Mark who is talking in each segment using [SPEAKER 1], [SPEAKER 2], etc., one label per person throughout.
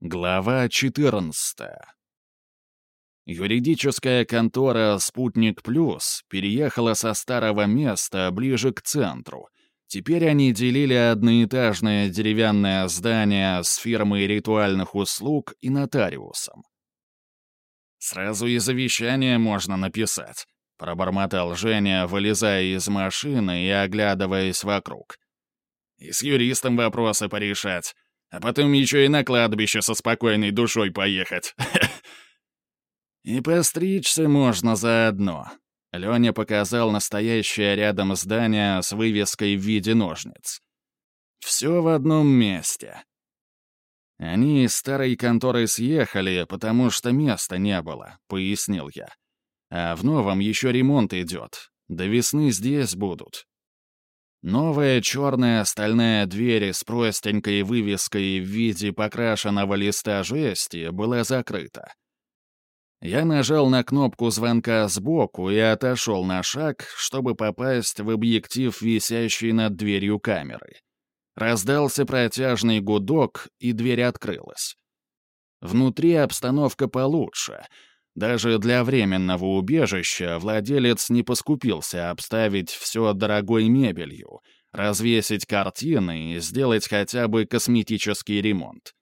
[SPEAKER 1] Глава 14. Юридическая контора «Спутник Плюс» переехала со старого места ближе к центру. Теперь они делили одноэтажное деревянное здание с фирмой ритуальных услуг и нотариусом. «Сразу и завещание можно написать», — пробормотал Женя, вылезая из машины и оглядываясь вокруг. «И с юристом вопросы порешать» а потом еще и на кладбище со спокойной душой поехать. И постричься можно заодно. Леня показал настоящее рядом здание с вывеской в виде ножниц. Все в одном месте. Они из старой конторы съехали, потому что места не было, пояснил я. А в новом еще ремонт идет. До весны здесь будут. Новая черная стальная дверь с простенькой вывеской в виде покрашенного листа жести была закрыта. Я нажал на кнопку звонка сбоку и отошел на шаг, чтобы попасть в объектив, висящий над дверью камеры. Раздался протяжный гудок, и дверь открылась. Внутри обстановка получше — даже для временного убежища владелец не поскупился обставить все дорогой мебелью, развесить картины и сделать хотя бы косметический ремонт.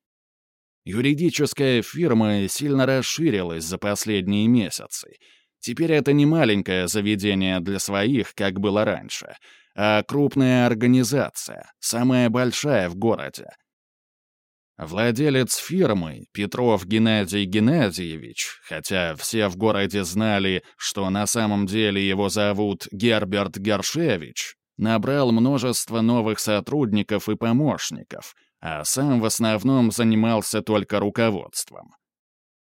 [SPEAKER 1] Юридическая фирма сильно расширилась за последние месяцы. Теперь это не маленькое заведение для своих, как было раньше, а крупная организация, самая большая в городе — Владелец фирмы, Петров Геннадий Геннадьевич, хотя все в городе знали, что на самом деле его зовут Герберт Гершевич, набрал множество новых сотрудников и помощников, а сам в основном занимался только руководством.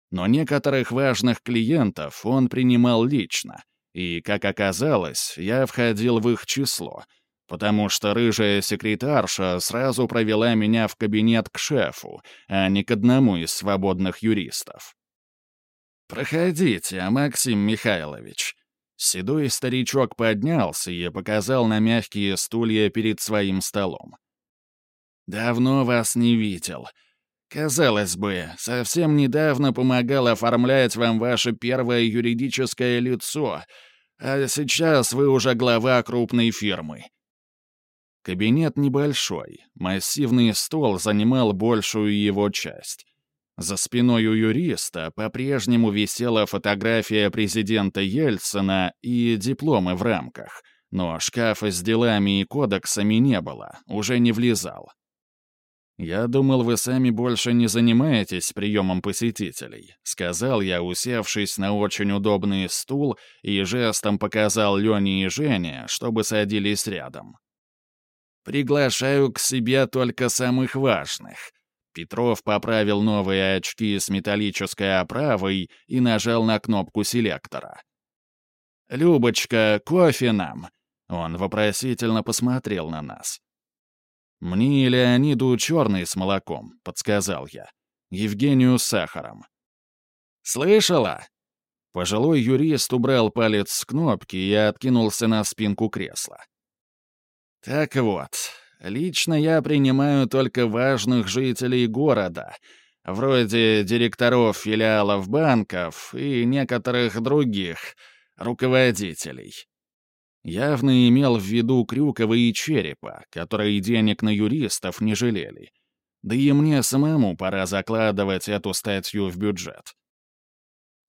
[SPEAKER 1] Но некоторых важных клиентов он принимал лично, и, как оказалось, я входил в их число — потому что рыжая секретарша сразу провела меня в кабинет к шефу, а не к одному из свободных юристов. «Проходите, Максим Михайлович». Седой старичок поднялся и показал на мягкие стулья перед своим столом. «Давно вас не видел. Казалось бы, совсем недавно помогал оформлять вам ваше первое юридическое лицо, а сейчас вы уже глава крупной фирмы. Кабинет небольшой, массивный стол занимал большую его часть. За спиной у юриста по-прежнему висела фотография президента Ельцина и дипломы в рамках, но шкафа с делами и кодексами не было, уже не влезал. «Я думал, вы сами больше не занимаетесь приемом посетителей», — сказал я, усевшись на очень удобный стул и жестом показал Лене и Жене, чтобы садились рядом. Приглашаю к себе только самых важных». Петров поправил новые очки с металлической оправой и нажал на кнопку селектора. «Любочка, кофе нам!» Он вопросительно посмотрел на нас. «Мне и Леониду черный с молоком», — подсказал я. «Евгению с сахаром». «Слышала?» Пожилой юрист убрал палец с кнопки и откинулся на спинку кресла. Так вот, лично я принимаю только важных жителей города, вроде директоров филиалов банков и некоторых других руководителей. Явно имел в виду Крюкова и Черепа, которые денег на юристов не жалели. Да и мне самому пора закладывать эту статью в бюджет.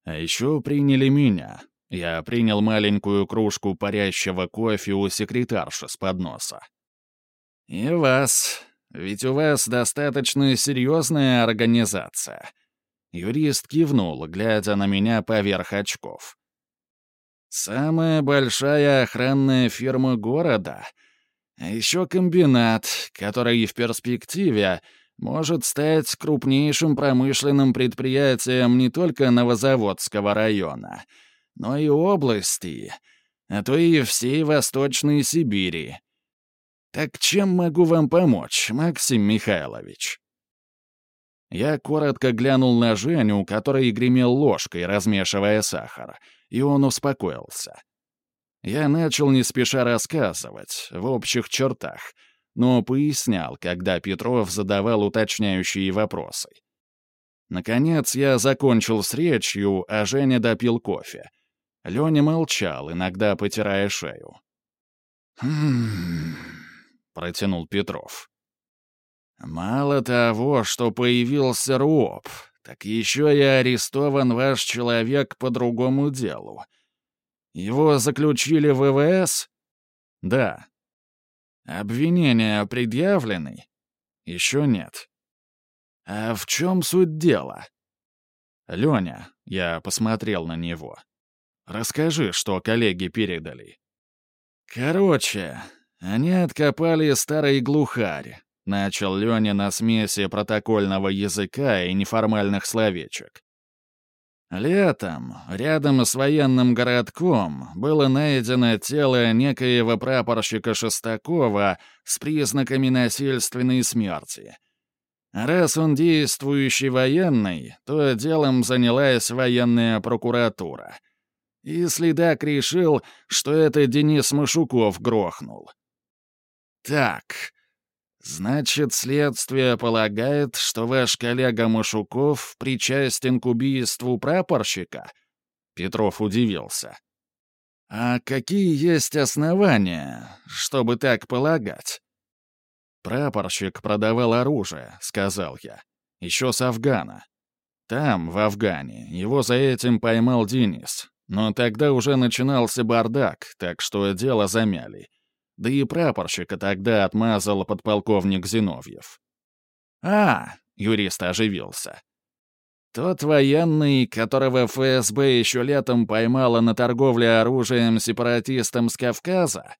[SPEAKER 1] А еще приняли меня, я принял маленькую кружку парящего кофе у секретарши с подноса. «И вас. Ведь у вас достаточно серьезная организация». Юрист кивнул, глядя на меня поверх очков. «Самая большая охранная фирма города. А еще комбинат, который в перспективе может стать крупнейшим промышленным предприятием не только Новозаводского района — но и области, а то и всей Восточной Сибири. Так чем могу вам помочь, Максим Михайлович?» Я коротко глянул на Женю, который гремел ложкой, размешивая сахар, и он успокоился. Я начал не спеша рассказывать, в общих чертах, но пояснял, когда Петров задавал уточняющие вопросы. Наконец я закончил с речью, а Женя допил кофе. Леня молчал, иногда потирая шею. «Хм...» — протянул Петров. «Мало того, что появился РОП, так еще и арестован ваш человек по другому делу. Его заключили в ВВС?» «Да». «Обвинения предъявлены?» «Еще нет». «А в чем суть дела?» «Леня», — я посмотрел на него, — «расскажи, что коллеги передали». «Короче, они откопали старый глухарь», — начал Леня на смеси протокольного языка и неформальных словечек. Летом, рядом с военным городком, было найдено тело некоего прапорщика Шестакова с признаками насильственной смерти. Раз он действующий военный, то делом занялась военная прокуратура. И следак решил, что это Денис Машуков грохнул. Так, «Значит, следствие полагает, что ваш коллега Машуков причастен к убийству прапорщика?» Петров удивился. «А какие есть основания, чтобы так полагать?» «Прапорщик продавал оружие», — сказал я. «Еще с Афгана. Там, в Афгане, его за этим поймал Денис. Но тогда уже начинался бардак, так что дело замяли. Да и прапорщика тогда отмазал подполковник Зиновьев. «А!» — юрист оживился. «Тот военный, которого ФСБ еще летом поймала на торговле оружием сепаратистам с Кавказа?»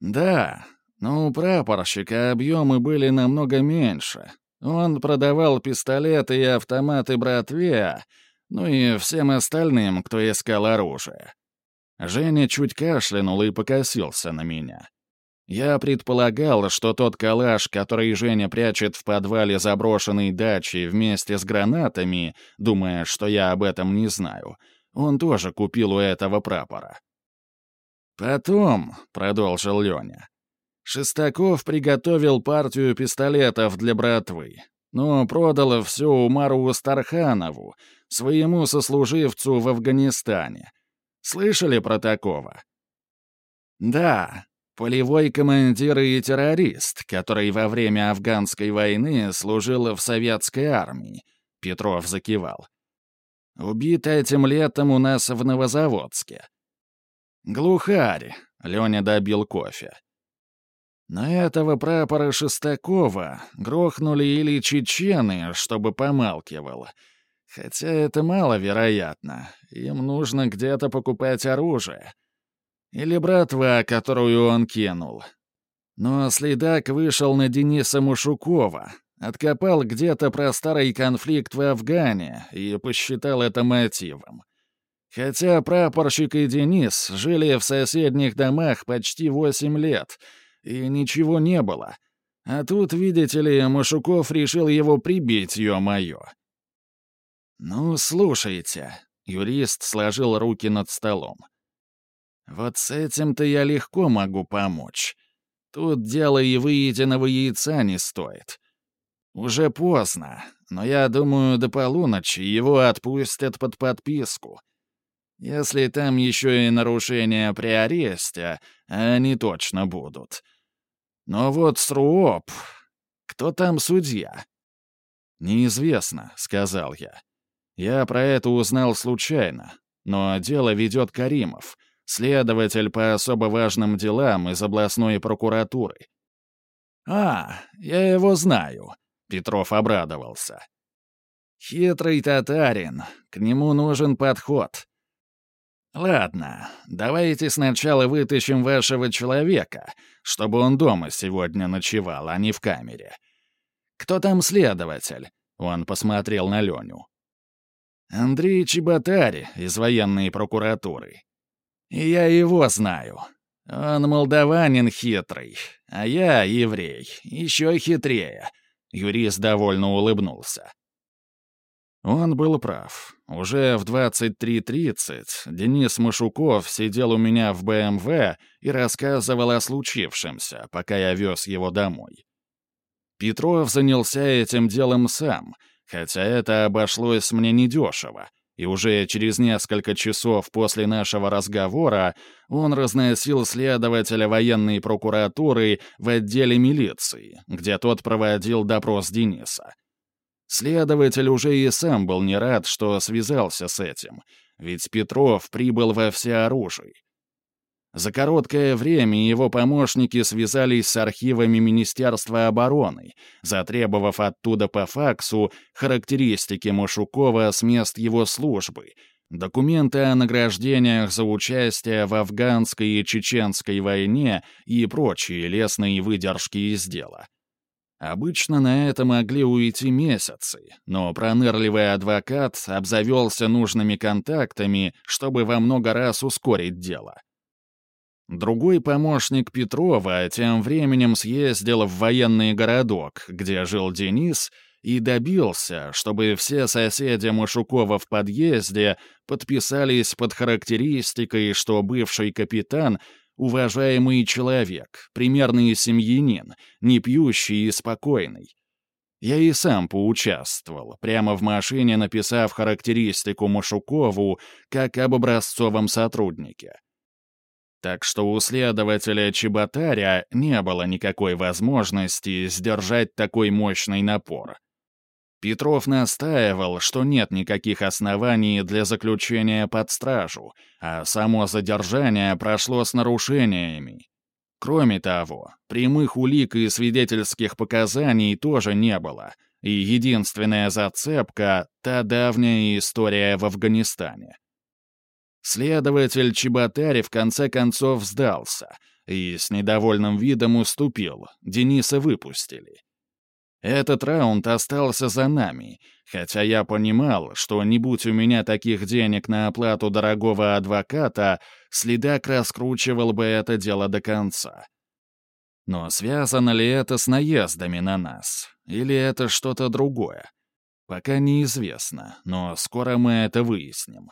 [SPEAKER 1] «Да, но у прапорщика объемы были намного меньше. Он продавал пистолеты и автоматы братве, ну и всем остальным, кто искал оружие». Женя чуть кашлянул и покосился на меня. Я предполагал, что тот калаш, который Женя прячет в подвале заброшенной дачи вместе с гранатами, думая, что я об этом не знаю, он тоже купил у этого прапора. «Потом», — продолжил Леня, — «Шестаков приготовил партию пистолетов для братвы, но продал все Умару Старханову, своему сослуживцу в Афганистане. Слышали про такого?» «Да, Полевой командир и террорист, который во время афганской войны служил в советской армии. Петров закивал. Убит этим летом у нас в Новозаводске. Глухарь. Леня добил кофе. Но этого прапора Шестакова грохнули или чечены, чтобы помалкивал. Хотя это маловероятно. Им нужно где-то покупать оружие. Или братва, которую он кинул. Но следак вышел на Дениса Мушукова, откопал где-то про старый конфликт в Афгане и посчитал это мотивом. Хотя прапорщик и Денис жили в соседних домах почти восемь лет, и ничего не было. А тут, видите ли, Машуков решил его прибить, ё-моё. «Ну, слушайте», — юрист сложил руки над столом. Вот с этим-то я легко могу помочь. Тут дело и выеденного яйца не стоит. Уже поздно, но я думаю, до полуночи его отпустят под подписку. Если там еще и нарушения при аресте, они точно будут. Но вот Сруоп... Кто там судья? «Неизвестно», — сказал я. «Я про это узнал случайно, но дело ведет Каримов» следователь по особо важным делам из областной прокуратуры. «А, я его знаю», — Петров обрадовался. «Хитрый татарин, к нему нужен подход». «Ладно, давайте сначала вытащим вашего человека, чтобы он дома сегодня ночевал, а не в камере. Кто там следователь?» — он посмотрел на Леню. «Андрей Чеботарь из военной прокуратуры. И я его знаю. Он молдаванин хитрый, а я еврей, еще хитрее. Юрист довольно улыбнулся. Он был прав. Уже в 23.30 Денис Машуков сидел у меня в БМВ и рассказывал о случившемся, пока я вез его домой. Петров занялся этим делом сам, хотя это обошлось мне недешево, и уже через несколько часов после нашего разговора он разносил следователя военной прокуратуры в отделе милиции, где тот проводил допрос Дениса. Следователь уже и сам был не рад, что связался с этим, ведь Петров прибыл во всеоружии. За короткое время его помощники связались с архивами Министерства обороны, затребовав оттуда по факсу характеристики Машукова с мест его службы, документы о награждениях за участие в афганской и чеченской войне и прочие лесные выдержки из дела. Обычно на это могли уйти месяцы, но пронырливый адвокат обзавелся нужными контактами, чтобы во много раз ускорить дело — Другой помощник Петрова тем временем съездил в военный городок, где жил Денис, и добился, чтобы все соседи Машукова в подъезде подписались под характеристикой, что бывший капитан — уважаемый человек, примерный семьянин, не пьющий и спокойный. Я и сам поучаствовал, прямо в машине написав характеристику Машукову как об образцовом сотруднике. Так что у следователя Чеботаря не было никакой возможности сдержать такой мощный напор. Петров настаивал, что нет никаких оснований для заключения под стражу, а само задержание прошло с нарушениями. Кроме того, прямых улик и свидетельских показаний тоже не было, и единственная зацепка — та давняя история в Афганистане. Следователь Чеботари в конце концов сдался и с недовольным видом уступил, Дениса выпустили. Этот раунд остался за нами, хотя я понимал, что не будь у меня таких денег на оплату дорогого адвоката, следак раскручивал бы это дело до конца. Но связано ли это с наездами на нас? Или это что-то другое? Пока неизвестно, но скоро мы это выясним.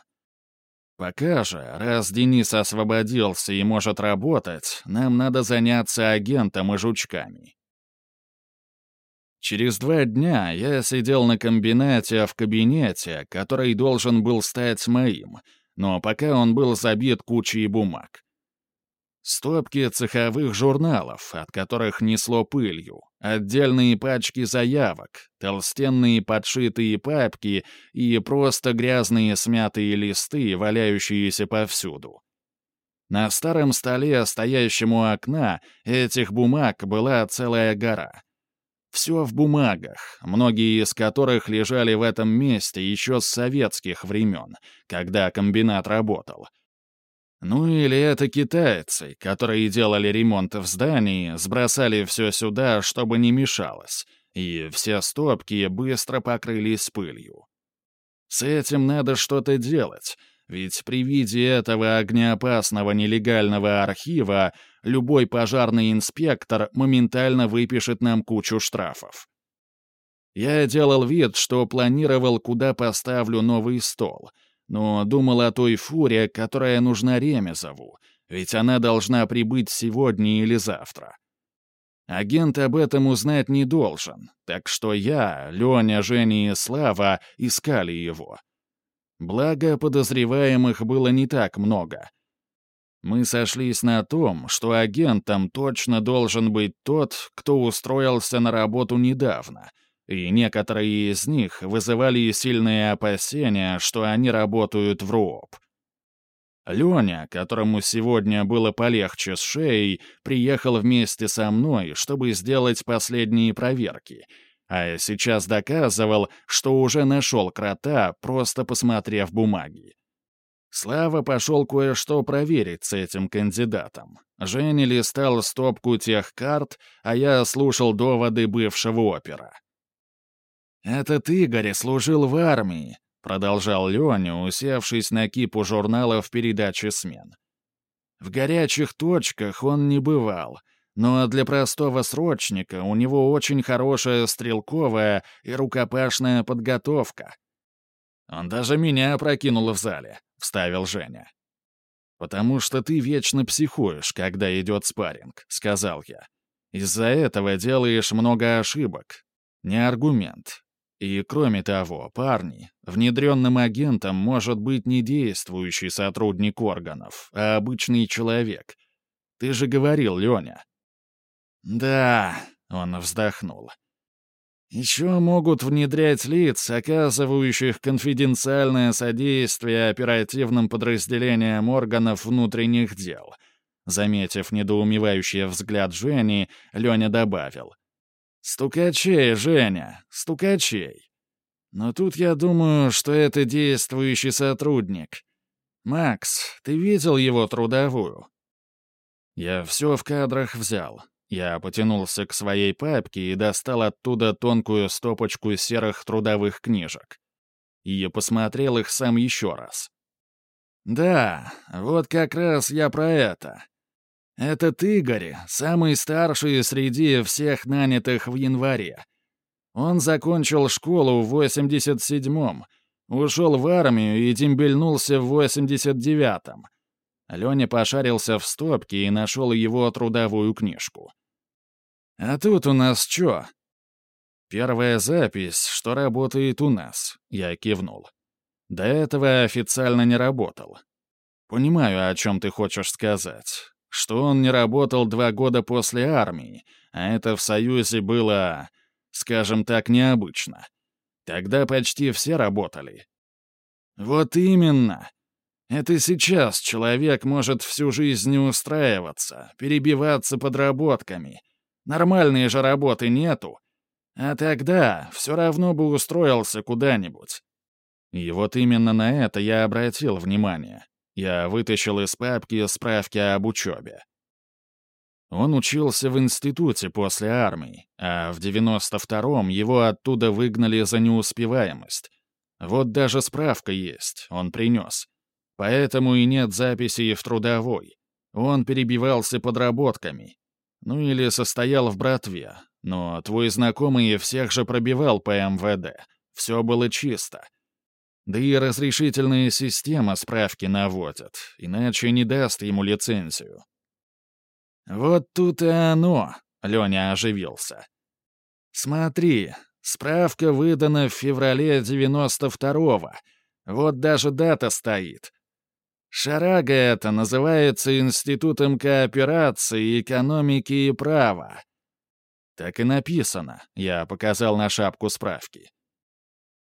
[SPEAKER 1] Пока же, раз Денис освободился и может работать, нам надо заняться агентом и жучками. Через два дня я сидел на комбинате в кабинете, который должен был стать моим, но пока он был забит кучей бумаг. Стопки цеховых журналов, от которых несло пылью, отдельные пачки заявок, толстенные подшитые папки и просто грязные смятые листы, валяющиеся повсюду. На старом столе, стоящем у окна, этих бумаг была целая гора. Все в бумагах, многие из которых лежали в этом месте еще с советских времен, когда комбинат работал — ну или это китайцы, которые делали ремонт в здании, сбросали все сюда, чтобы не мешалось, и все стопки быстро покрылись пылью. С этим надо что-то делать, ведь при виде этого огнеопасного нелегального архива любой пожарный инспектор моментально выпишет нам кучу штрафов. Я делал вид, что планировал, куда поставлю новый стол — но думал о той фуре, которая нужна Ремезову, ведь она должна прибыть сегодня или завтра. Агент об этом узнать не должен, так что я, Леня, Женя и Слава искали его. Благо, подозреваемых было не так много. Мы сошлись на том, что агентом точно должен быть тот, кто устроился на работу недавно — и некоторые из них вызывали сильные опасения, что они работают в РУОП. Леня, которому сегодня было полегче с шеей, приехал вместе со мной, чтобы сделать последние проверки, а сейчас доказывал, что уже нашел крота, просто посмотрев бумаги. Слава пошел кое-что проверить с этим кандидатом. Женя листал стопку тех карт, а я слушал доводы бывшего опера. «Этот Игорь служил в армии», — продолжал Леня, усевшись на кипу журналов передачи смен. «В горячих точках он не бывал, но для простого срочника у него очень хорошая стрелковая и рукопашная подготовка». «Он даже меня опрокинул в зале», — вставил Женя. «Потому что ты вечно психуешь, когда идет спарринг», — сказал я. «Из-за этого делаешь много ошибок. Не аргумент. И кроме того, парни, внедренным агентом может быть не действующий сотрудник органов, а обычный человек. Ты же говорил, Леня. Да, он вздохнул. Еще могут внедрять лиц, оказывающих конфиденциальное содействие оперативным подразделениям органов внутренних дел. Заметив недоумевающий взгляд Жени, Леня добавил. «Стукачей, Женя, стукачей. Но тут я думаю, что это действующий сотрудник. Макс, ты видел его трудовую?» Я все в кадрах взял. Я потянулся к своей папке и достал оттуда тонкую стопочку серых трудовых книжек. И посмотрел их сам еще раз. «Да, вот как раз я про это. Этот Игорь, самый старший среди всех нанятых в январе. Он закончил школу в 87-м, ушел в армию и дембельнулся в 89-м. Леня пошарился в стопке и нашел его трудовую книжку. «А тут у нас что?» «Первая запись, что работает у нас», — я кивнул. «До этого официально не работал. Понимаю, о чем ты хочешь сказать. Что он не работал два года после армии, а это в Союзе было, скажем так, необычно. Тогда почти все работали». «Вот именно. Это сейчас человек может всю жизнь не устраиваться, перебиваться подработками. Нормальной же работы нету. А тогда все равно бы устроился куда-нибудь. И вот именно на это я обратил внимание. Я вытащил из папки справки об учебе. Он учился в институте после армии, а в 92-м его оттуда выгнали за неуспеваемость. Вот даже справка есть, он принес. Поэтому и нет записей в трудовой. Он перебивался подработками. Ну или состоял в братве. Но твой знакомый всех же пробивал по МВД. Все было чисто. Да и разрешительная система справки наводит, иначе не даст ему лицензию. «Вот тут и оно», — Леня оживился. «Смотри, справка выдана в феврале 92-го. Вот даже дата стоит. Шарага это называется Институтом кооперации, экономики и права. Так и написано, я показал на шапку справки.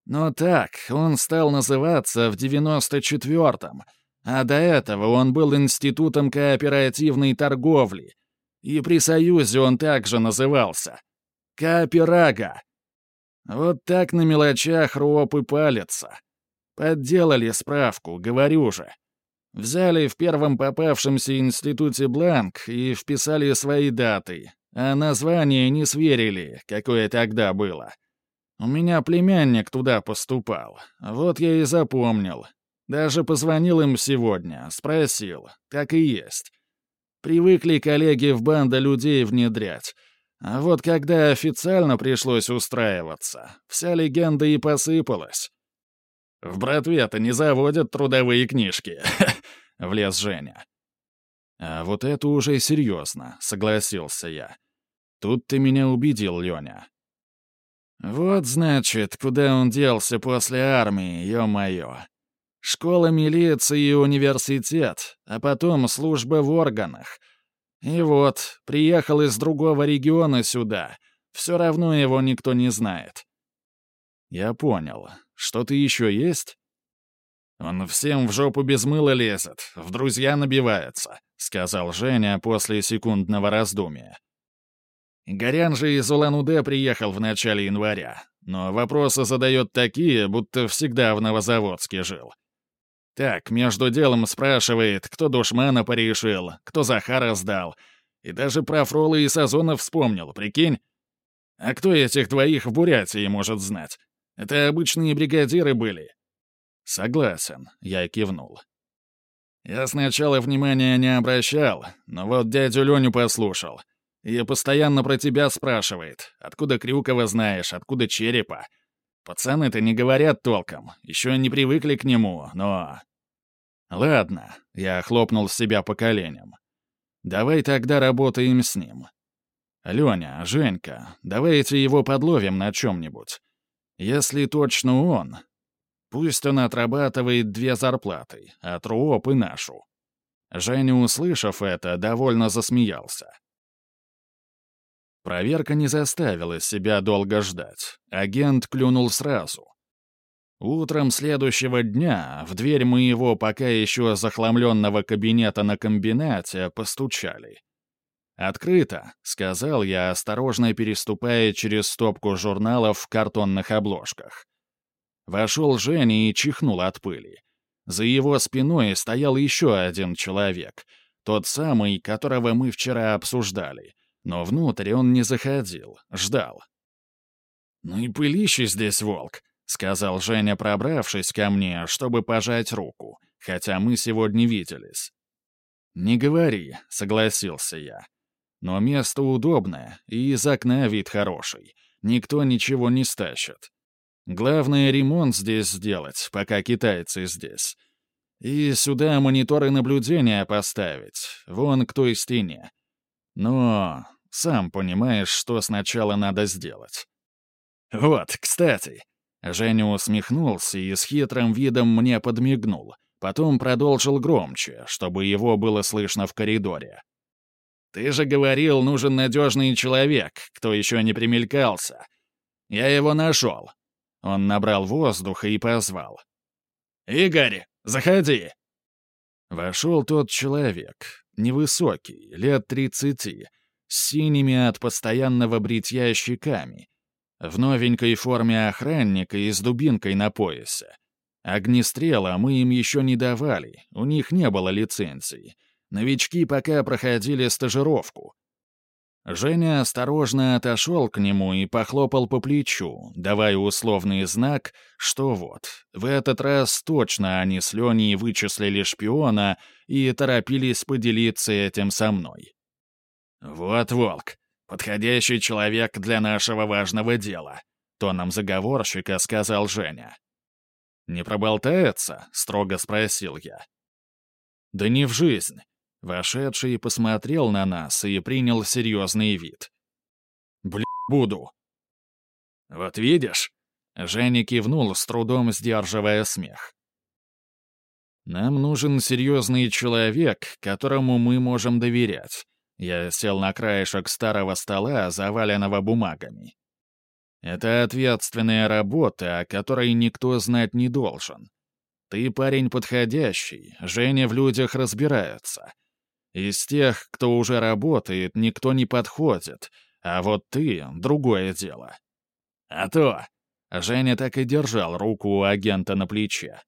[SPEAKER 1] Но так, он стал называться в 94-м, а до этого он был Институтом кооперативной торговли. И при Союзе он также назывался. Кооперага. Вот так на мелочах роп и палится. Подделали справку, говорю же. Взяли в первом попавшемся институте бланк и вписали свои даты, а название не сверили, какое тогда было. У меня племянник туда поступал, вот я и запомнил. Даже позвонил им сегодня, спросил, как и есть. Привыкли коллеги в банда людей внедрять. А вот когда официально пришлось устраиваться, вся легенда и посыпалась. В братве-то не заводят трудовые книжки. — влез Женя. «А вот это уже серьезно», — согласился я. «Тут ты меня убедил, Леня». «Вот, значит, куда он делся после армии, ё-моё. Школа милиции и университет, а потом служба в органах. И вот, приехал из другого региона сюда. Все равно его никто не знает». «Я понял. Что-то еще есть?» «Он всем в жопу без мыла лезет, в друзья набивается», — сказал Женя после секундного раздумия. Горян же из Улан-Удэ приехал в начале января, но вопросы задает такие, будто всегда в Новозаводске жил. Так, между делом спрашивает, кто душмана порешил, кто Захара сдал, и даже про Фрола и Сазона вспомнил, прикинь? А кто этих двоих в Бурятии может знать? Это обычные бригадиры были, «Согласен», — я кивнул. «Я сначала внимания не обращал, но вот дядю Леню послушал. И постоянно про тебя спрашивает, откуда Крюкова знаешь, откуда Черепа. Пацаны-то не говорят толком, еще не привыкли к нему, но...» «Ладно», — я хлопнул себя по коленям. «Давай тогда работаем с ним. Леня, Женька, давайте его подловим на чем-нибудь. Если точно он, пусть он отрабатывает две зарплаты, а Труоп и нашу. Женя, услышав это, довольно засмеялся. Проверка не заставила себя долго ждать. Агент клюнул сразу. Утром следующего дня в дверь моего пока еще захламленного кабинета на комбинате постучали. «Открыто», — сказал я, осторожно переступая через стопку журналов в картонных обложках. Вошел Женя и чихнул от пыли. За его спиной стоял еще один человек, тот самый, которого мы вчера обсуждали. Но внутрь он не заходил, ждал. «Ну и пылище здесь, волк», — сказал Женя, пробравшись ко мне, чтобы пожать руку, хотя мы сегодня виделись. «Не говори», — согласился я. «Но место удобное, и из окна вид хороший. Никто ничего не стащит. Главное, ремонт здесь сделать, пока китайцы здесь. И сюда мониторы наблюдения поставить, вон к той стене. Но сам понимаешь, что сначала надо сделать. Вот, кстати. Женя усмехнулся и с хитрым видом мне подмигнул. Потом продолжил громче, чтобы его было слышно в коридоре. «Ты же говорил, нужен надежный человек, кто еще не примелькался. Я его нашел». Он набрал воздуха и позвал. «Игорь, заходи!» Вошел тот человек, невысокий, лет тридцати, с синими от постоянного бритья щеками, в новенькой форме охранника и с дубинкой на поясе. Огнестрела мы им еще не давали, у них не было лицензии. Новички пока проходили стажировку. Женя осторожно отошел к нему и похлопал по плечу, давая условный знак, что вот, в этот раз точно они с Леней вычислили шпиона и торопились поделиться этим со мной. «Вот, Волк, подходящий человек для нашего важного дела», — тоном заговорщика сказал Женя. «Не проболтается?» — строго спросил я. «Да не в жизнь». Вошедший посмотрел на нас и принял серьезный вид. «Бля, буду». «Вот видишь?» — Женя кивнул, с трудом сдерживая смех. «Нам нужен серьезный человек, которому мы можем доверять. Я сел на краешек старого стола, заваленного бумагами. Это ответственная работа, о которой никто знать не должен. Ты парень подходящий, Женя в людях разбирается. Из тех, кто уже работает, никто не подходит, а вот ты — другое дело. А то... Женя так и держал руку у агента на плече.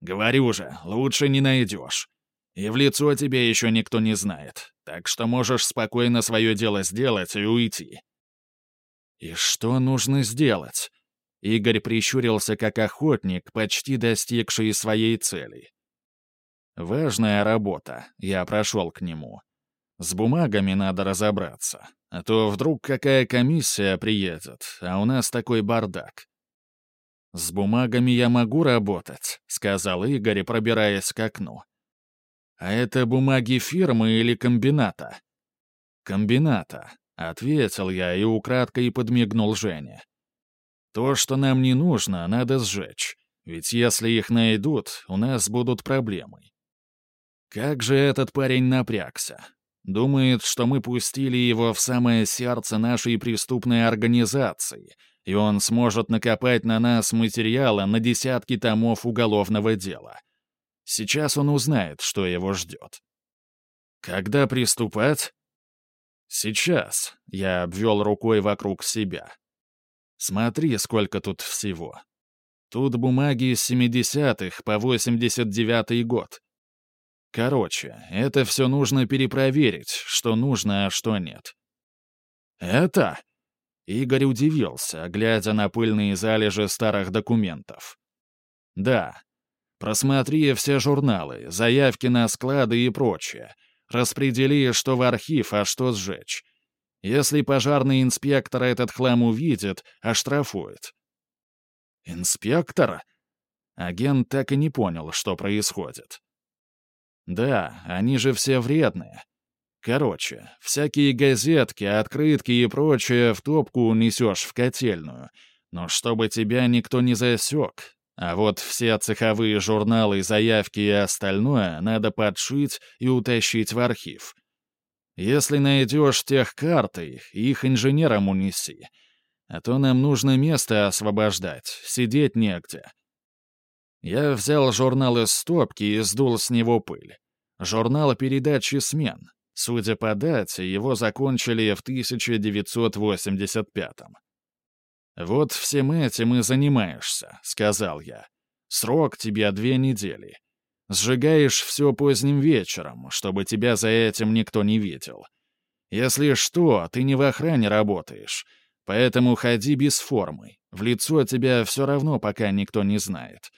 [SPEAKER 1] «Говорю же, лучше не найдешь. И в лицо тебе еще никто не знает так что можешь спокойно свое дело сделать и уйти». «И что нужно сделать?» Игорь прищурился как охотник, почти достигший своей цели. «Важная работа», — я прошел к нему. «С бумагами надо разобраться, а то вдруг какая комиссия приедет, а у нас такой бардак». «С бумагами я могу работать», — сказал Игорь, пробираясь к окну. «А это бумаги фирмы или комбината?» «Комбината», — ответил я и украдкой подмигнул Жене. «То, что нам не нужно, надо сжечь, ведь если их найдут, у нас будут проблемы». Как же этот парень напрягся. Думает, что мы пустили его в самое сердце нашей преступной организации, и он сможет накопать на нас материала на десятки томов уголовного дела. Сейчас он узнает, что его ждет. Когда приступать? Сейчас. Я обвел рукой вокруг себя. Смотри, сколько тут всего. Тут бумаги с 70-х по 89-й год. Короче, это все нужно перепроверить, что нужно, а что нет. Это? Игорь удивился, глядя на пыльные залежи старых документов. Да, Просмотри все журналы, заявки на склады и прочее. Распредели, что в архив, а что сжечь. Если пожарный инспектор этот хлам увидит, оштрафует. Инспектор? Агент так и не понял, что происходит. Да, они же все вредные. Короче, всякие газетки, открытки и прочее в топку унесешь в котельную. Но чтобы тебя никто не засек. А вот все цеховые журналы, заявки и остальное надо подшить и утащить в архив. Если найдешь тех карты, их инженерам унеси. А то нам нужно место освобождать, сидеть негде. Я взял журнал из стопки и сдул с него пыль. Журнал передачи смен. Судя по дате, его закончили в 1985-м. «Вот всем этим и занимаешься», — сказал я. «Срок тебе две недели. Сжигаешь все поздним вечером, чтобы тебя за этим никто не видел. Если что, ты не в охране работаешь, поэтому ходи без формы. В лицо тебя все равно пока никто не знает.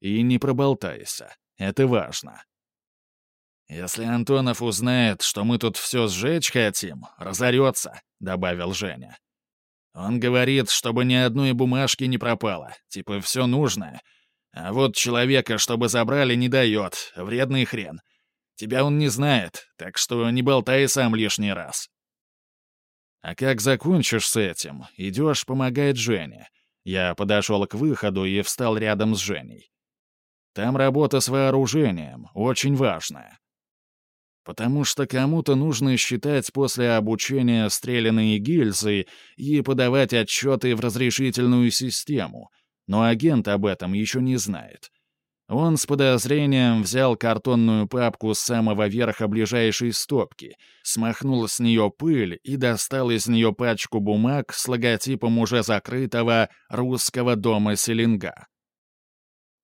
[SPEAKER 1] И не проболтайся. Это важно». «Если Антонов узнает, что мы тут все сжечь хотим, разорется», — добавил Женя. «Он говорит, чтобы ни одной бумажки не пропало, типа все нужное. А вот человека, чтобы забрали, не дает, вредный хрен. Тебя он не знает, так что не болтай сам лишний раз». «А как закончишь с этим, идешь помогать Жене». Я подошел к выходу и встал рядом с Женей. «Там работа с вооружением, очень важная». Потому что кому-то нужно считать после обучения стрелянные гильзы и подавать отчеты в разрешительную систему, но агент об этом еще не знает. Он с подозрением взял картонную папку с самого верха ближайшей стопки, смахнул с нее пыль и достал из нее пачку бумаг с логотипом уже закрытого русского дома Селенга.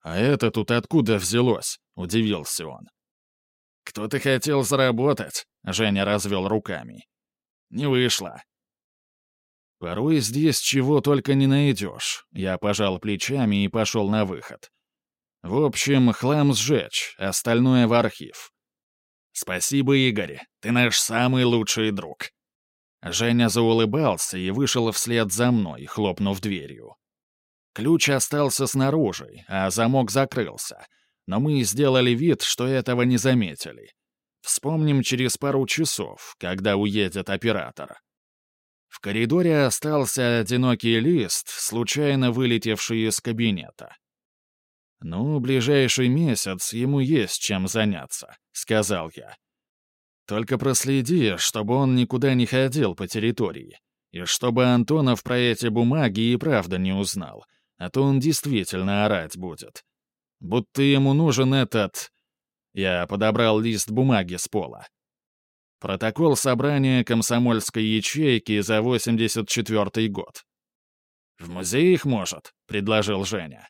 [SPEAKER 1] «А это тут откуда взялось?» — удивился он. «Кто-то хотел заработать», — Женя развел руками. «Не вышло». «Порой здесь чего только не найдешь», — я пожал плечами и пошел на выход. «В общем, хлам сжечь, остальное в архив». «Спасибо, Игорь, ты наш самый лучший друг». Женя заулыбался и вышел вслед за мной, хлопнув дверью. Ключ остался снаружи, а замок закрылся — но мы сделали вид, что этого не заметили. Вспомним через пару часов, когда уедет оператор. В коридоре остался одинокий лист, случайно вылетевший из кабинета. «Ну, ближайший месяц ему есть чем заняться», — сказал я. «Только проследи, чтобы он никуда не ходил по территории, и чтобы Антонов про эти бумаги и правда не узнал, а то он действительно орать будет будто ему нужен этот... Я подобрал лист бумаги с пола. Протокол собрания комсомольской ячейки за 84 год. «В музее их может», — предложил Женя.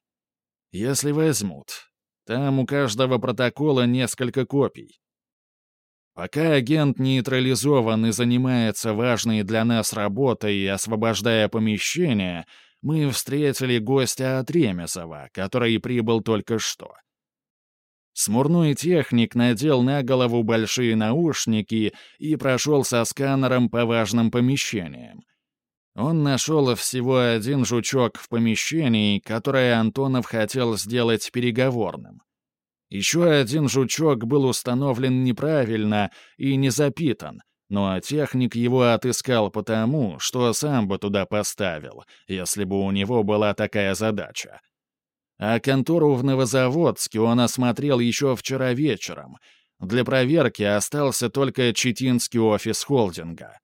[SPEAKER 1] «Если возьмут. Там у каждого протокола несколько копий. Пока агент нейтрализован и занимается важной для нас работой, освобождая помещение, мы встретили гостя от Ремесова, который прибыл только что. Смурной техник надел на голову большие наушники и прошел со сканером по важным помещениям. Он нашел всего один жучок в помещении, которое Антонов хотел сделать переговорным. Еще один жучок был установлен неправильно и не запитан — но техник его отыскал потому, что сам бы туда поставил, если бы у него была такая задача. А контору в Новозаводске он осмотрел еще вчера вечером. Для проверки остался только Читинский офис холдинга.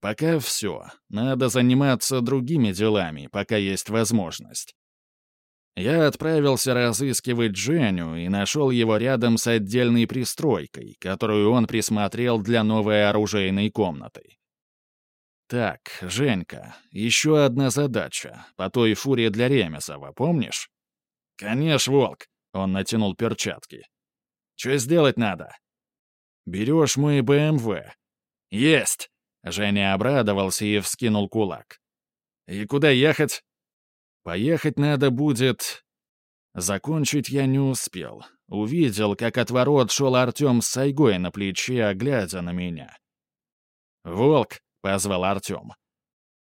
[SPEAKER 1] Пока все. Надо заниматься другими делами, пока есть возможность. Я отправился разыскивать Женю и нашел его рядом с отдельной пристройкой, которую он присмотрел для новой оружейной комнаты. «Так, Женька, еще одна задача, по той фуре для Ремесова, помнишь?» «Конечно, Волк», — он натянул перчатки. «Что сделать надо?» «Берешь мой БМВ». «Есть!» — Женя обрадовался и вскинул кулак. «И куда ехать?» Поехать надо будет... Закончить я не успел. Увидел, как от ворот шел Артем с Сайгой на плече, глядя на меня. «Волк!» — позвал Артем.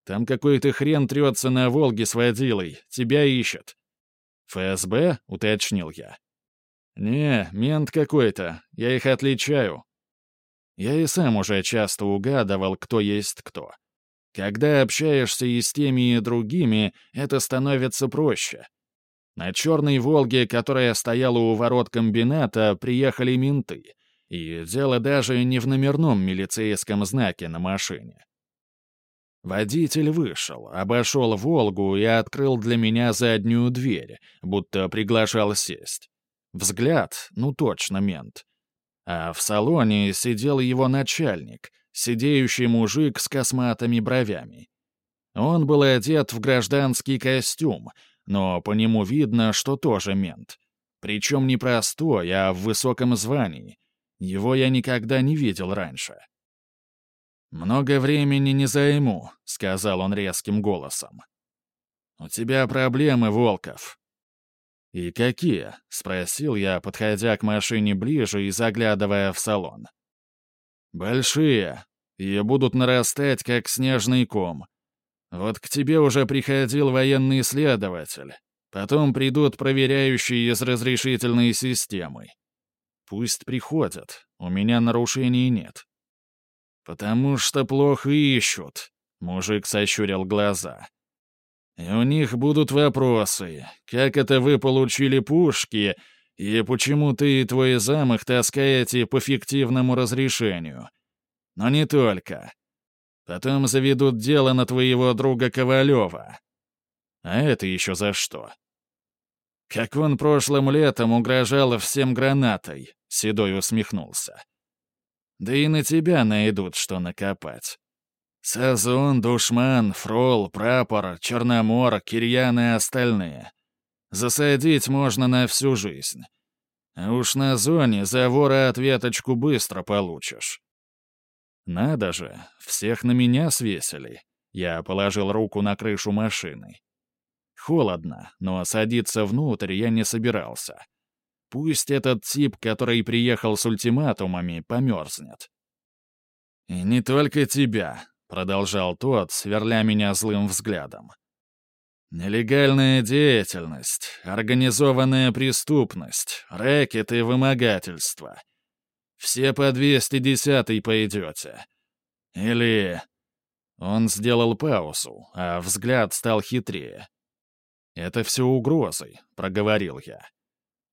[SPEAKER 1] «Там какой-то хрен трется на Волге с водилой. Тебя ищет». «ФСБ?» — уточнил я. «Не, мент какой-то. Я их отличаю». Я и сам уже часто угадывал, кто есть кто. Когда общаешься и с теми, и другими, это становится проще. На черной «Волге», которая стояла у ворот комбината, приехали менты. И дело даже не в номерном милицейском знаке на машине. Водитель вышел, обошел «Волгу» и открыл для меня заднюю дверь, будто приглашал сесть. Взгляд, ну точно мент. А в салоне сидел его начальник, сидеющий мужик с косматыми бровями. Он был одет в гражданский костюм, но по нему видно, что тоже мент. Причем не простой, а в высоком звании. Его я никогда не видел раньше. «Много времени не займу», — сказал он резким голосом. «У тебя проблемы, Волков». «И какие?» — спросил я, подходя к машине ближе и заглядывая в салон. «Большие, и будут нарастать, как снежный ком. Вот к тебе уже приходил военный следователь. Потом придут проверяющие из разрешительной системы. Пусть приходят, у меня нарушений нет. Потому что плохо ищут, мужик сощурил глаза. И у них будут вопросы, как это вы получили пушки, и почему ты и твой замах таскаете по фиктивному разрешению. Но не только. Потом заведут дело на твоего друга Ковалева. А это еще за что? Как он прошлым летом угрожал всем гранатой, Седой усмехнулся. Да и на тебя найдут, что накопать. Сазон, Душман, Фрол, Прапор, Черномор, Кирьян и остальные. Засадить можно на всю жизнь. А уж на зоне за вора ответочку быстро получишь. Надо же, всех на меня свесили. Я положил руку на крышу машины. Холодно, но садиться внутрь я не собирался. Пусть этот тип, который приехал с ультиматумами, померзнет. «И не только тебя», — продолжал тот, сверля меня злым взглядом. «Нелегальная деятельность, организованная преступность, рэкет и вымогательство. Все по 210-й пойдете. Или...» Он сделал паузу, а взгляд стал хитрее. «Это все угрозы», — проговорил я.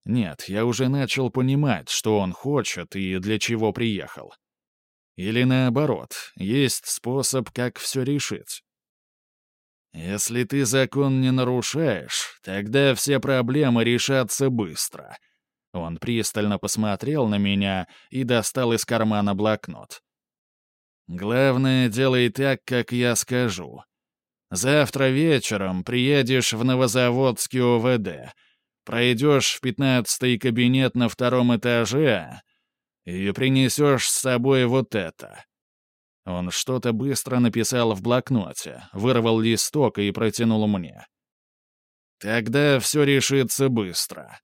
[SPEAKER 1] «Нет, я уже начал понимать, что он хочет и для чего приехал. Или наоборот, есть способ, как все решить. Если ты закон не нарушаешь, тогда все проблемы решатся быстро». Он пристально посмотрел на меня и достал из кармана блокнот. «Главное, делай так, как я скажу. Завтра вечером приедешь в Новозаводский ОВД, пройдешь в пятнадцатый кабинет на втором этаже и принесешь с собой вот это». Он что-то быстро написал в блокноте, вырвал листок и протянул мне. «Тогда все решится быстро.